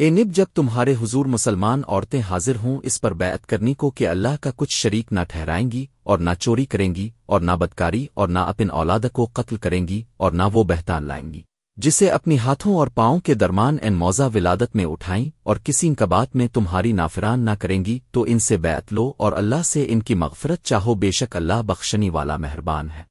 اے nib, جب تمہارے حضور مسلمان عورتیں حاضر ہوں، اس پر بیعت کرنی کو کہ اللہ کا کچھ شریک نہ ٹھہرائیں گی اور نہ چوری کریں گی اور نہ بدکاری اور نہ اپن اولاد کو قتل کریں گی اور نہ وہ بہتان لائیں گی۔ جسے اپنی ہاتھوں اور پاؤں کے درمان ان موزہ ولادت میں اٹھائیں اور کسی انکبات میں تمہاری نافران نہ کریں گی، تو ان سے بیعت لو اور اللہ سے ان کی مغفرت چاہو، بے شک اللہ بخشنی والا مہربان ہے۔